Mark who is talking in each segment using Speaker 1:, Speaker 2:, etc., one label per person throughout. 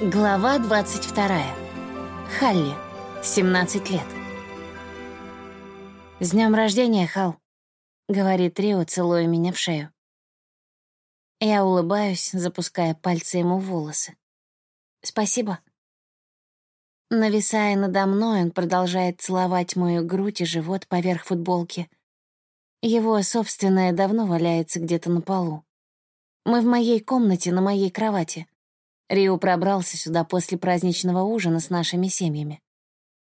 Speaker 1: Глава 22. Халли. 17 лет. «С днем рождения, Хал», — говорит Рио, целуя меня в шею. Я улыбаюсь, запуская пальцы ему в волосы. «Спасибо». Нависая надо мной, он продолжает целовать мою грудь и живот поверх футболки. Его собственное давно валяется где-то на полу. Мы в моей комнате на моей кровати. Рио пробрался сюда после праздничного ужина с нашими семьями.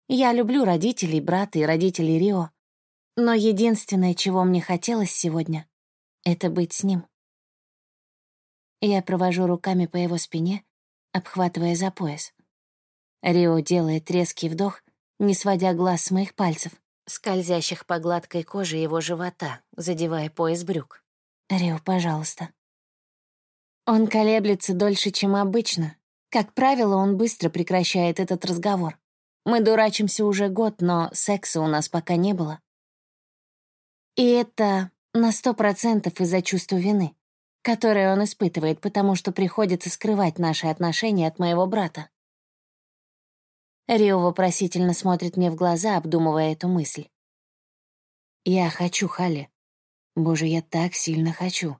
Speaker 1: Я люблю родителей, брата и родителей Рио. Но единственное, чего мне хотелось сегодня, — это быть с ним. Я провожу руками по его спине, обхватывая за пояс. Рио делает резкий вдох, не сводя глаз с моих пальцев, скользящих по гладкой коже его живота, задевая пояс брюк. «Рио, пожалуйста». Он колеблется дольше, чем обычно. Как правило, он быстро прекращает этот разговор. Мы дурачимся уже год, но секса у нас пока не было. И это на сто процентов из-за чувства вины, которое он испытывает, потому что приходится скрывать наши отношения от моего брата. Рио вопросительно смотрит мне в глаза, обдумывая эту мысль. «Я хочу, Халли. Боже, я так сильно хочу.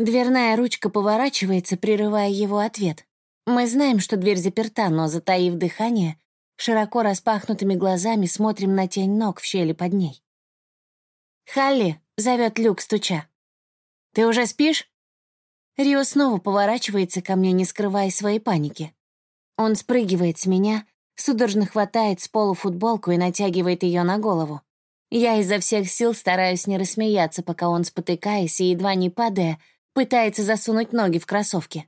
Speaker 1: Дверная ручка поворачивается, прерывая его ответ. Мы знаем, что дверь заперта, но, затаив дыхание, широко распахнутыми глазами смотрим на тень ног в щели под ней. «Халли!» — зовет Люк, стуча. «Ты уже спишь?» Рио снова поворачивается ко мне, не скрывая своей паники. Он спрыгивает с меня, судорожно хватает с полу футболку и натягивает ее на голову. Я изо всех сил стараюсь не рассмеяться, пока он, спотыкаясь и едва не падая, Пытается засунуть ноги в кроссовки.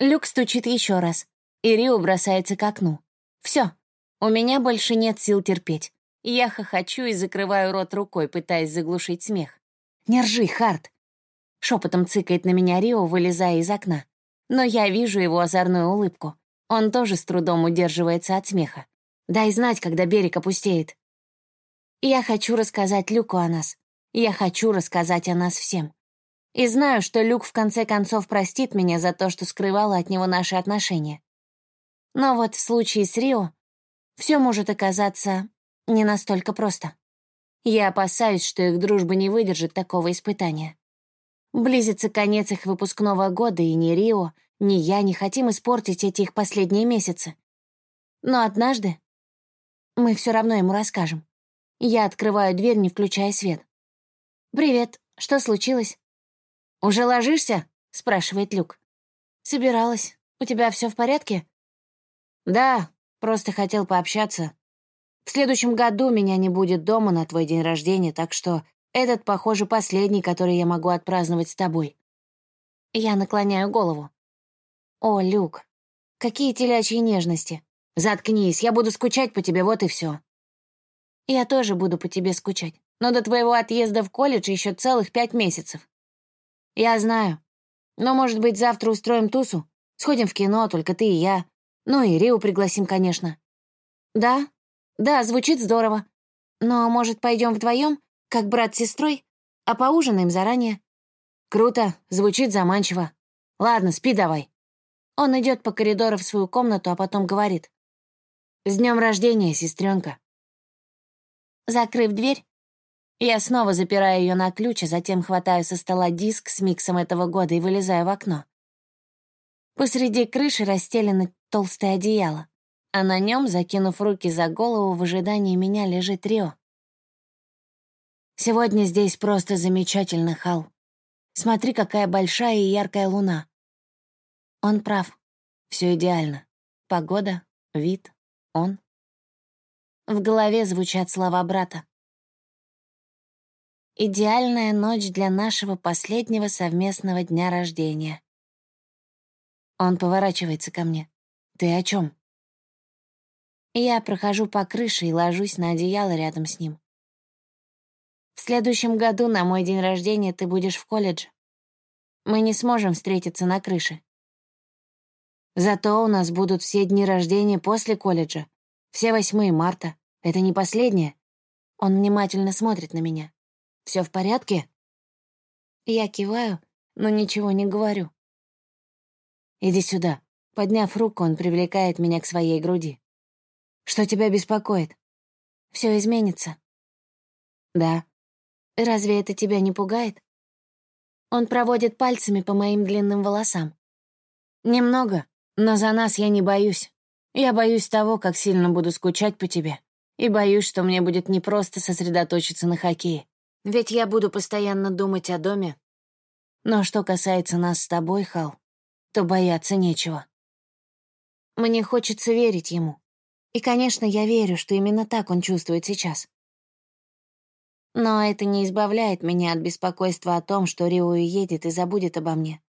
Speaker 1: Люк стучит еще раз, и Рио бросается к окну. Все, у меня больше нет сил терпеть. Я хохочу и закрываю рот рукой, пытаясь заглушить смех. «Не ржи, Харт!» Шепотом цыкает на меня Рио, вылезая из окна. Но я вижу его озорную улыбку. Он тоже с трудом удерживается от смеха. «Дай знать, когда берег опустеет». Я хочу рассказать Люку о нас. Я хочу рассказать о нас всем. И знаю, что Люк в конце концов простит меня за то, что скрывала от него наши отношения. Но вот в случае с Рио все может оказаться не настолько просто. Я опасаюсь, что их дружба не выдержит такого испытания. Близится конец их выпускного года, и ни Рио, ни я не хотим испортить эти их последние месяцы. Но однажды мы все равно ему расскажем. Я открываю дверь, не включая свет. «Привет, что случилось?» «Уже ложишься?» — спрашивает Люк. «Собиралась. У тебя все в порядке?» «Да, просто хотел пообщаться. В следующем году меня не будет дома на твой день рождения, так что этот, похоже, последний, который я могу отпраздновать с тобой». Я наклоняю голову. «О, Люк, какие телячьи нежности. Заткнись, я буду скучать по тебе, вот и все. «Я тоже буду по тебе скучать, но до твоего отъезда в колледж еще целых пять месяцев. «Я знаю. Но, может быть, завтра устроим тусу? Сходим в кино, только ты и я. Ну и Риу пригласим, конечно». «Да? Да, звучит здорово. Но, может, пойдем вдвоем, как брат с сестрой, а поужинаем заранее?» «Круто, звучит заманчиво. Ладно, спи давай». Он идет по коридору в свою комнату, а потом говорит. «С днем рождения, сестренка. Закрыв дверь, я снова запираю ее на ключ, а затем хватаю со стола диск с миксом этого года и вылезаю в окно. Посреди крыши расстелено толстое одеяло, а на нем, закинув руки за голову, в ожидании меня лежит Рио. Сегодня здесь просто замечательно, Хал. Смотри, какая большая и яркая луна. Он прав. Все идеально. Погода, вид, он. В голове звучат слова брата. Идеальная ночь для нашего последнего совместного дня рождения. Он поворачивается ко мне. «Ты о чем? Я прохожу по крыше и ложусь на одеяло рядом с ним. В следующем году на мой день рождения ты будешь в колледже. Мы не сможем встретиться на крыше. Зато у нас будут все дни рождения после колледжа. Все 8 марта. Это не последнее. Он внимательно смотрит на меня. Все в порядке?» Я киваю, но ничего не говорю. «Иди сюда», — Подняв руку, он привлекает меня к своей груди. «Что тебя беспокоит?» Все изменится». «Да». «Разве это тебя не пугает?» Он проводит пальцами по моим длинным волосам. «Немного, но за нас я не боюсь. Я боюсь того, как сильно буду скучать по тебе. И боюсь, что мне будет непросто сосредоточиться на хоккее. Ведь я буду постоянно думать о доме. Но что касается нас с тобой, Хал, то бояться нечего. Мне хочется верить ему. И, конечно, я верю, что именно так он чувствует сейчас. Но это не избавляет меня от беспокойства о том, что Рио уедет и забудет обо мне.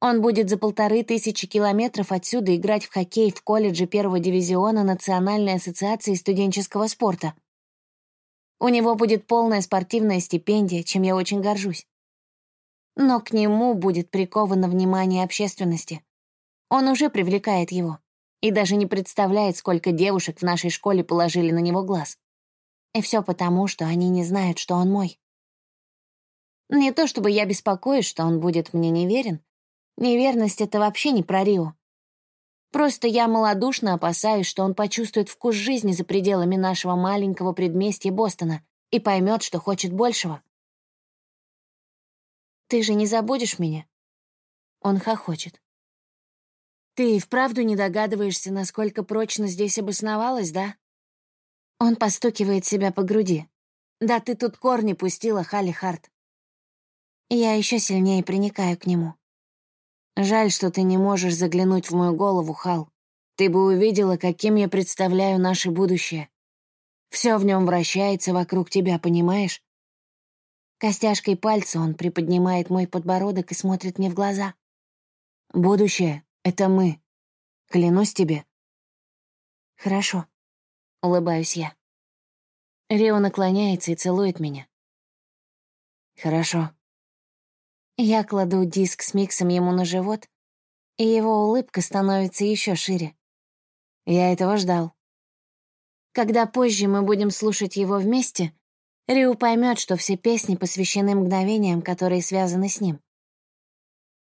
Speaker 1: Он будет за полторы тысячи километров отсюда играть в хоккей в колледже первого дивизиона Национальной ассоциации студенческого спорта. У него будет полная спортивная стипендия, чем я очень горжусь. Но к нему будет приковано внимание общественности. Он уже привлекает его и даже не представляет, сколько девушек в нашей школе положили на него глаз. И все потому, что они не знают, что он мой. Не то чтобы я беспокоюсь, что он будет мне неверен. Неверность — это вообще не про Рио. Просто я малодушно опасаюсь, что он почувствует вкус жизни за пределами нашего маленького предместья Бостона и поймет, что хочет большего. «Ты же не забудешь меня?» Он хохочет. «Ты и вправду не догадываешься, насколько прочно здесь обосновалась, да?» Он постукивает себя по груди. «Да ты тут корни пустила, Халли Харт». Я еще сильнее приникаю к нему. «Жаль, что ты не можешь заглянуть в мою голову, Хал. Ты бы увидела, каким я представляю наше будущее. Все в нем вращается вокруг тебя, понимаешь?» Костяшкой пальца он приподнимает мой подбородок и смотрит мне в глаза. «Будущее это мы. Клянусь тебе. Хорошо. Улыбаюсь я. Рио наклоняется и целует меня. Хорошо. Я кладу диск с миксом ему на живот, и его улыбка становится еще шире. Я этого ждал. Когда позже мы будем слушать его вместе, Рио поймет, что все песни посвящены мгновениям, которые связаны с ним.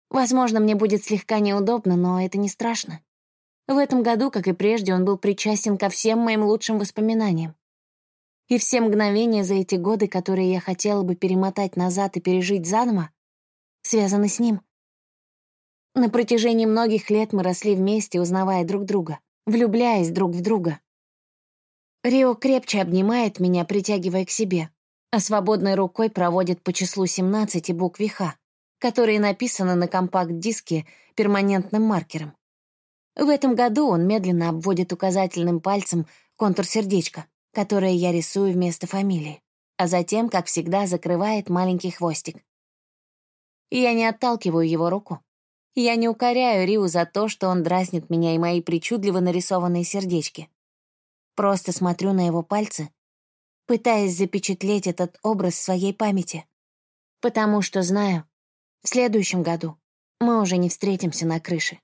Speaker 1: Возможно, мне будет слегка неудобно, но это не страшно. В этом году, как и прежде, он был причастен ко всем моим лучшим воспоминаниям. И все мгновения за эти годы, которые я хотела бы перемотать назад и пережить заново, связаны с ним. На протяжении многих лет мы росли вместе, узнавая друг друга, влюбляясь друг в друга. Рио крепче обнимает меня, притягивая к себе, а свободной рукой проводит по числу 17 букве «Х», которые написаны на компакт-диске перманентным маркером. В этом году он медленно обводит указательным пальцем контур сердечка, которое я рисую вместо фамилии, а затем, как всегда, закрывает маленький хвостик. Я не отталкиваю его руку. Я не укоряю Риу за то, что он дразнит меня и мои причудливо нарисованные сердечки. Просто смотрю на его пальцы, пытаясь запечатлеть этот образ в своей памяти. Потому что знаю, в следующем году мы уже не встретимся на крыше.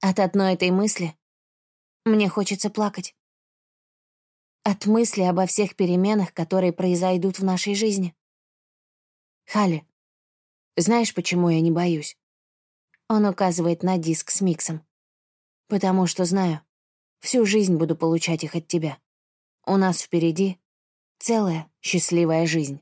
Speaker 1: От одной этой мысли мне хочется плакать. От мысли обо всех переменах, которые произойдут в нашей жизни. Хали, знаешь, почему я не боюсь? Он указывает на диск с миксом. Потому что знаю, всю жизнь буду получать их от тебя. У нас впереди целая счастливая жизнь.